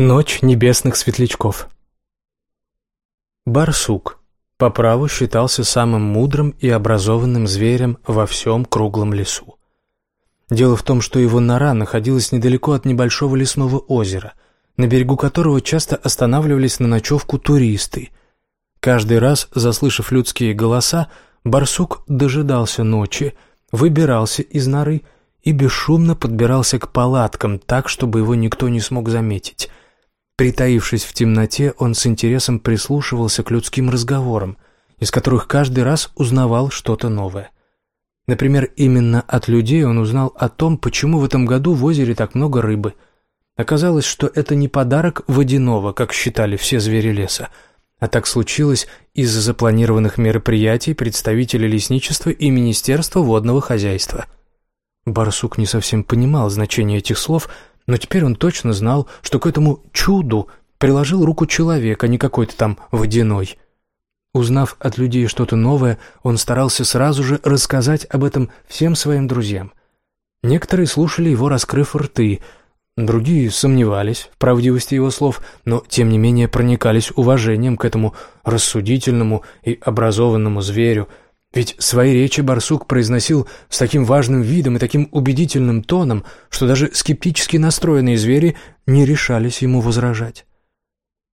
Ночь небесных светлячков. Барсук по праву считался самым мудрым и образованным зверем во всем круглом лесу. Дело в том, что его нора находилась недалеко от небольшого лесного озера, на берегу которого часто останавливались на ночевку туристы. Каждый раз, заслышав людские голоса, барсук дожидался ночи, выбирался из норы и бесшумно подбирался к палаткам так, чтобы его никто не смог заметить. Притаившись в темноте, он с интересом прислушивался к людским разговорам, из которых каждый раз узнавал что-то новое. Например, именно от людей он узнал о том, почему в этом году в озере так много рыбы. Оказалось, что это не подарок водяного, как считали все звери леса, а так случилось из-за запланированных мероприятий представителей лесничества и Министерства водного хозяйства. Барсук не совсем понимал значение этих слов – но теперь он точно знал, что к этому чуду приложил руку человек, а не какой-то там водяной. Узнав от людей что-то новое, он старался сразу же рассказать об этом всем своим друзьям. Некоторые слушали его, раскрыв рты, другие сомневались в правдивости его слов, но тем не менее проникались уважением к этому рассудительному и образованному зверю – ведь свои речи барсук произносил с таким важным видом и таким убедительным тоном, что даже скептически настроенные звери не решались ему возражать.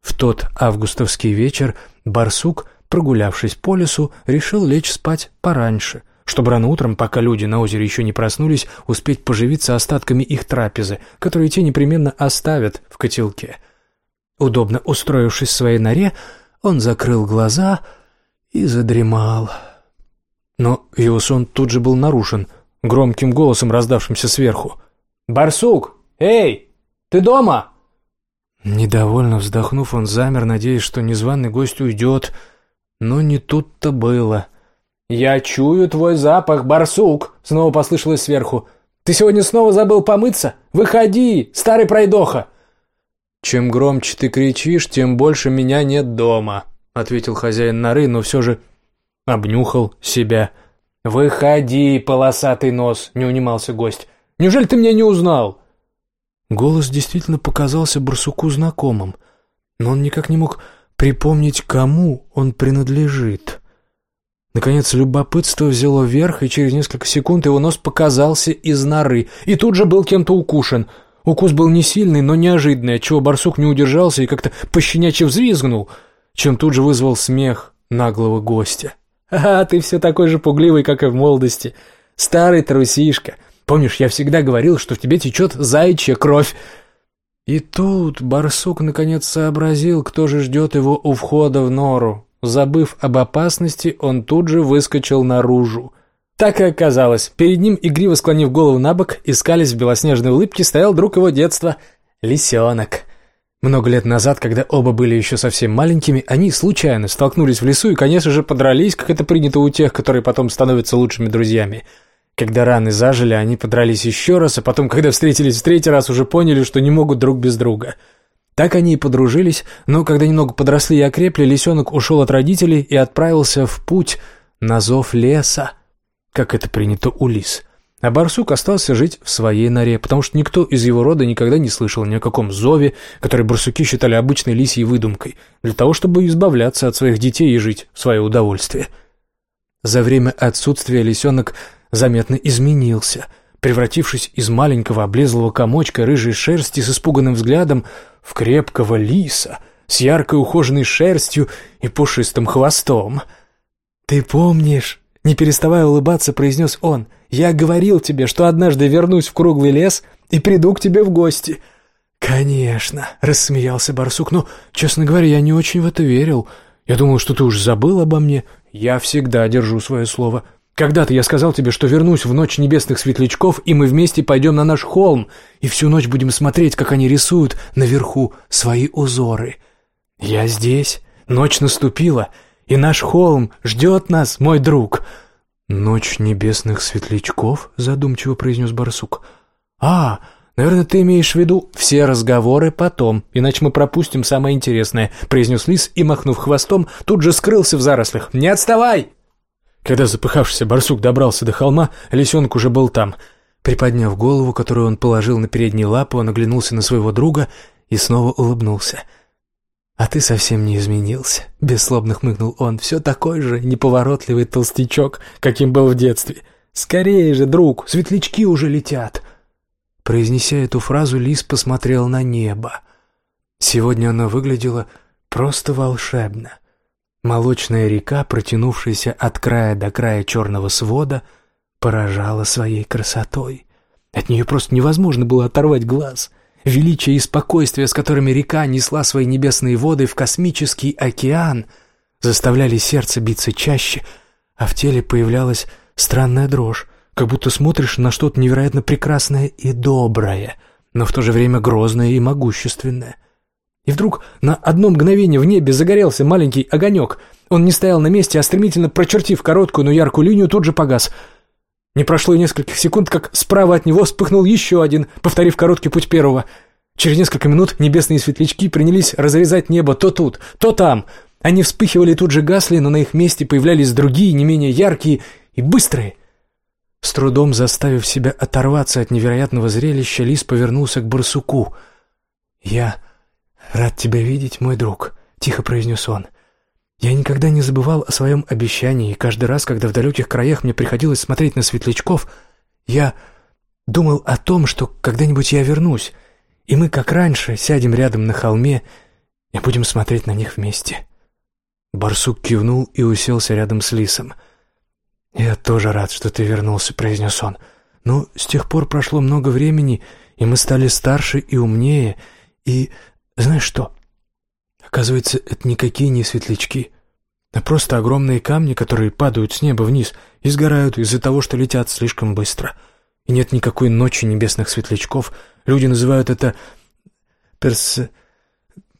В тот августовский вечер барсук, прогулявшись по лесу, решил лечь спать пораньше, чтобы рано утром, пока люди на озере еще не проснулись, успеть поживиться остатками их трапезы, которые те непременно оставят в котелке. Удобно устроившись в своей норе, он закрыл глаза и задремал. Но его сон тут же был нарушен громким голосом, раздавшимся сверху. «Барсук! Эй! Ты дома?» Недовольно вздохнув, он замер, надеясь, что незваный гость уйдет. Но не тут-то было. «Я чую твой запах, барсук!» — снова послышалось сверху. «Ты сегодня снова забыл помыться? Выходи, старый пройдоха!» «Чем громче ты кричишь, тем больше меня нет дома», — ответил хозяин норы, но все же Обнюхал себя. «Выходи, полосатый нос!» — не унимался гость. «Неужели ты меня не узнал?» Голос действительно показался барсуку знакомым, но он никак не мог припомнить, кому он принадлежит. Наконец любопытство взяло верх, и через несколько секунд его нос показался из норы, и тут же был кем-то укушен. Укус был не сильный, но неожиданный, отчего барсук не удержался и как-то пощенячьи взвизгнул, чем тут же вызвал смех наглого гостя. «А, ты все такой же пугливый, как и в молодости. Старый трусишка. Помнишь, я всегда говорил, что в тебе течет заячья кровь?» И тут барсук наконец сообразил, кто же ждет его у входа в нору. Забыв об опасности, он тут же выскочил наружу. Так и оказалось. Перед ним, игриво склонив голову на бок, искались в белоснежной улыбке, стоял друг его детства — лисенок. Много лет назад, когда оба были еще совсем маленькими, они случайно столкнулись в лесу и, конечно же, подрались, как это принято у тех, которые потом становятся лучшими друзьями. Когда раны зажили, они подрались еще раз, а потом, когда встретились в третий раз, уже поняли, что не могут друг без друга. Так они и подружились, но когда немного подросли и окрепли, лисенок ушел от родителей и отправился в путь на зов леса, как это принято у лис. А барсук остался жить в своей норе, потому что никто из его рода никогда не слышал ни о каком зове, который барсуки считали обычной лисьей выдумкой, для того, чтобы избавляться от своих детей и жить в свое удовольствие. За время отсутствия лисенок заметно изменился, превратившись из маленького облезлого комочка рыжей шерсти с испуганным взглядом в крепкого лиса с яркой ухоженной шерстью и пушистым хвостом. «Ты помнишь?» Не переставая улыбаться, произнес он. «Я говорил тебе, что однажды вернусь в круглый лес и приду к тебе в гости». «Конечно», — рассмеялся барсук. «Но, честно говоря, я не очень в это верил. Я думал, что ты уж забыл обо мне. Я всегда держу свое слово. Когда-то я сказал тебе, что вернусь в ночь небесных светлячков, и мы вместе пойдем на наш холм, и всю ночь будем смотреть, как они рисуют наверху свои узоры. Я здесь, ночь наступила, и наш холм ждет нас, мой друг». «Ночь небесных светлячков?» — задумчиво произнес барсук. «А, наверное, ты имеешь в виду все разговоры потом, иначе мы пропустим самое интересное», — произнес лис и, махнув хвостом, тут же скрылся в зарослях. «Не отставай!» Когда запыхавшийся барсук добрался до холма, лисенок уже был там. Приподняв голову, которую он положил на передние лапы, он оглянулся на своего друга и снова улыбнулся. «А ты совсем не изменился», — бесслобно хмыкнул он. «Все такой же неповоротливый толстячок, каким был в детстве. Скорее же, друг, светлячки уже летят». Произнеся эту фразу, Лис посмотрел на небо. Сегодня оно выглядело просто волшебно. Молочная река, протянувшаяся от края до края черного свода, поражала своей красотой. От нее просто невозможно было оторвать глаз. Величие и спокойствие, с которыми река несла свои небесные воды в космический океан, заставляли сердце биться чаще, а в теле появлялась странная дрожь, как будто смотришь на что-то невероятно прекрасное и доброе, но в то же время грозное и могущественное. И вдруг на одно мгновение в небе загорелся маленький огонек. Он не стоял на месте, а стремительно прочертив короткую, но яркую линию, тут же погас — не прошло и нескольких секунд, как справа от него вспыхнул еще один, повторив короткий путь первого. Через несколько минут небесные светлячки принялись разрезать небо то тут, то там. Они вспыхивали тут же гасли, но на их месте появлялись другие, не менее яркие и быстрые. С трудом заставив себя оторваться от невероятного зрелища, Лис повернулся к барсуку. «Я рад тебя видеть, мой друг», — тихо произнес он. Я никогда не забывал о своем обещании, и каждый раз, когда в далеких краях мне приходилось смотреть на светлячков, я думал о том, что когда-нибудь я вернусь, и мы, как раньше, сядем рядом на холме и будем смотреть на них вместе. Барсук кивнул и уселся рядом с Лисом. «Я тоже рад, что ты вернулся», — произнес он. «Но с тех пор прошло много времени, и мы стали старше и умнее, и... Знаешь что?» Оказывается, это никакие не светлячки, а просто огромные камни, которые падают с неба вниз и сгорают из-за того, что летят слишком быстро. И нет никакой ночи небесных светлячков. Люди называют это перс...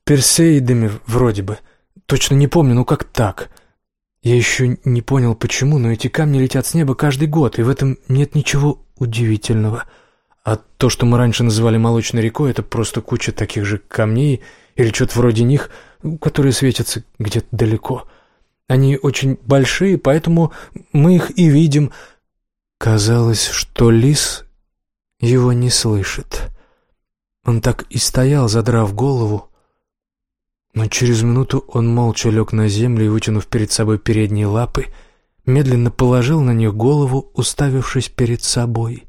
персеидами вроде бы. Точно не помню, ну как так? Я еще не понял, почему, но эти камни летят с неба каждый год, и в этом нет ничего удивительного. А то, что мы раньше называли молочной рекой, это просто куча таких же камней или что-то вроде них, которые светятся где-то далеко. Они очень большие, поэтому мы их и видим. Казалось, что лис его не слышит. Он так и стоял, задрав голову, но через минуту он молча лег на землю и, вытянув перед собой передние лапы, медленно положил на них голову, уставившись перед собой.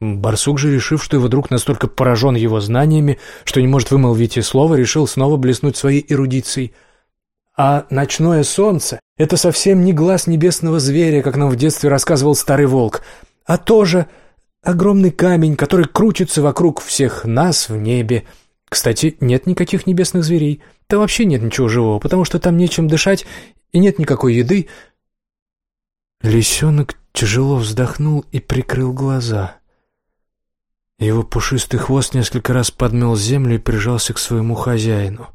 Барсук же, решив, что его друг настолько поражен его знаниями, что не может вымолвить и слова, решил снова блеснуть своей эрудицией. А ночное солнце — это совсем не глаз небесного зверя, как нам в детстве рассказывал старый волк, а тоже огромный камень, который крутится вокруг всех нас в небе. Кстати, нет никаких небесных зверей. Да вообще нет ничего живого, потому что там нечем дышать и нет никакой еды. Лисенок тяжело вздохнул и прикрыл глаза. Его пушистый хвост несколько раз подмел землю и прижался к своему хозяину.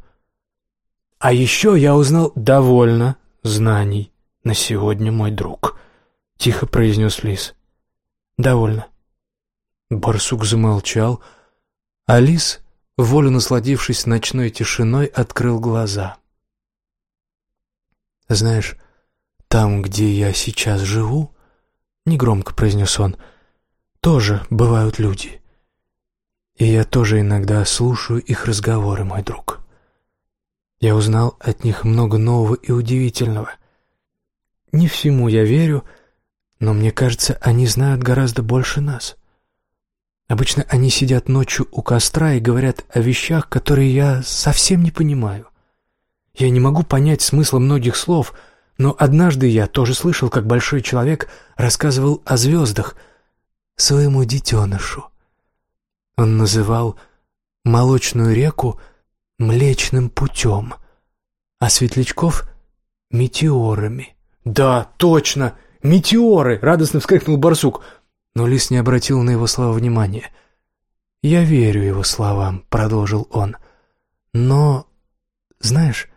«А еще я узнал довольно знаний на сегодня, мой друг», — тихо произнес лис. «Довольно». Барсук замолчал, а лис, волю насладившись ночной тишиной, открыл глаза. «Знаешь, там, где я сейчас живу, — негромко произнес он, — тоже бывают люди». И я тоже иногда слушаю их разговоры, мой друг. Я узнал от них много нового и удивительного. Не всему я верю, но мне кажется, они знают гораздо больше нас. Обычно они сидят ночью у костра и говорят о вещах, которые я совсем не понимаю. Я не могу понять смысла многих слов, но однажды я тоже слышал, как большой человек рассказывал о звездах своему детенышу. Он называл молочную реку Млечным путем, а светлячков — метеорами. «Да, точно! Метеоры!» — радостно вскрикнул барсук. Но лис не обратил на его слова внимания. «Я верю его словам», — продолжил он. «Но, знаешь,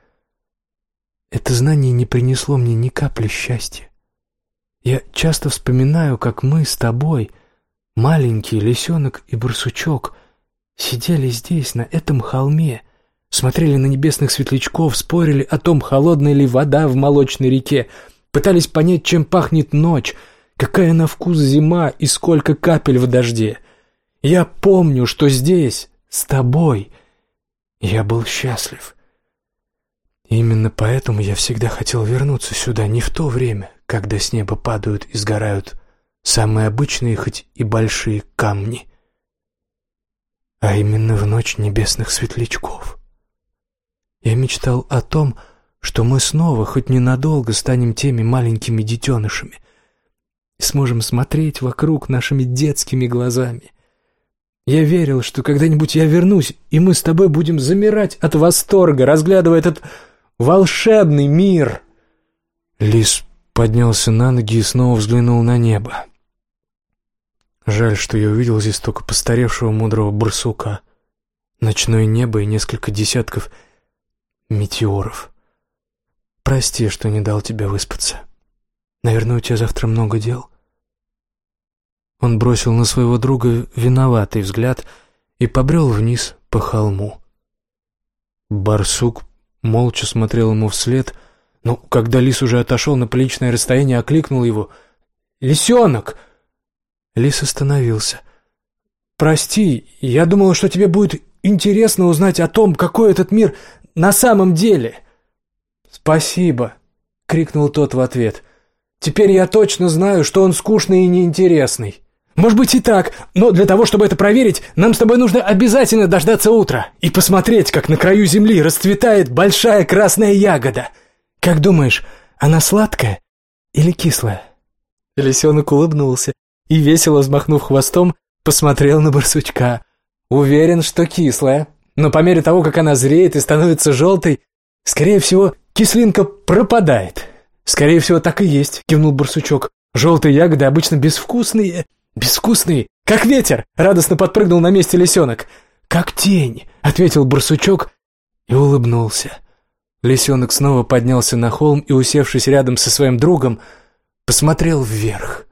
это знание не принесло мне ни капли счастья. Я часто вспоминаю, как мы с тобой — Маленький лисенок и барсучок сидели здесь, на этом холме, смотрели на небесных светлячков, спорили о том, холодная ли вода в молочной реке, пытались понять, чем пахнет ночь, какая на вкус зима и сколько капель в дожде. Я помню, что здесь, с тобой, Я был счастлив. именно поэтому я всегда хотел вернуться сюда не в то время, когда с неба падают и сгорают самые обычные, хоть и большие камни, а именно в ночь небесных светлячков. Я мечтал о том, что мы снова, хоть ненадолго, станем теми маленькими детенышами и сможем смотреть вокруг нашими детскими глазами. Я верил, что когда-нибудь я вернусь, и мы с тобой будем замирать от восторга, разглядывая этот волшебный мир. Лис поднялся на ноги и снова взглянул на небо. Жаль, что я увидел здесь только постаревшего мудрого барсука, ночное небо и несколько десятков метеоров. Прости, что не дал тебе выспаться. Наверное, у тебя завтра много дел. Он бросил на своего друга виноватый взгляд и побрел вниз по холму. Барсук молча смотрел ему вслед, но когда лис уже отошел на приличное расстояние, окликнул его «Лисенок!» Лис остановился. «Прости, я думал, что тебе будет интересно узнать о том, какой этот мир на самом деле». «Спасибо!» — крикнул тот в ответ. «Теперь я точно знаю, что он скучный и неинтересный». «Может быть и так, но для того, чтобы это проверить, нам с тобой нужно обязательно дождаться утра и посмотреть, как на краю земли расцветает большая красная ягода. Как думаешь, она сладкая или кислая?» Лисенок улыбнулся и, весело взмахнув хвостом, посмотрел на барсучка. «Уверен, что кислая, но по мере того, как она зреет и становится желтой, скорее всего, кислинка пропадает». «Скорее всего, так и есть», — кивнул барсучок. «Желтые ягоды обычно безвкусные, «Безвкусный, как ветер!» — радостно подпрыгнул на месте лисенок. «Как тень!» — ответил барсучок и улыбнулся. Лисенок снова поднялся на холм и, усевшись рядом со своим другом, посмотрел вверх.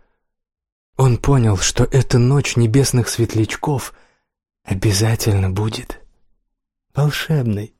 Он понял, что эта ночь небесных светлячков обязательно будет волшебной.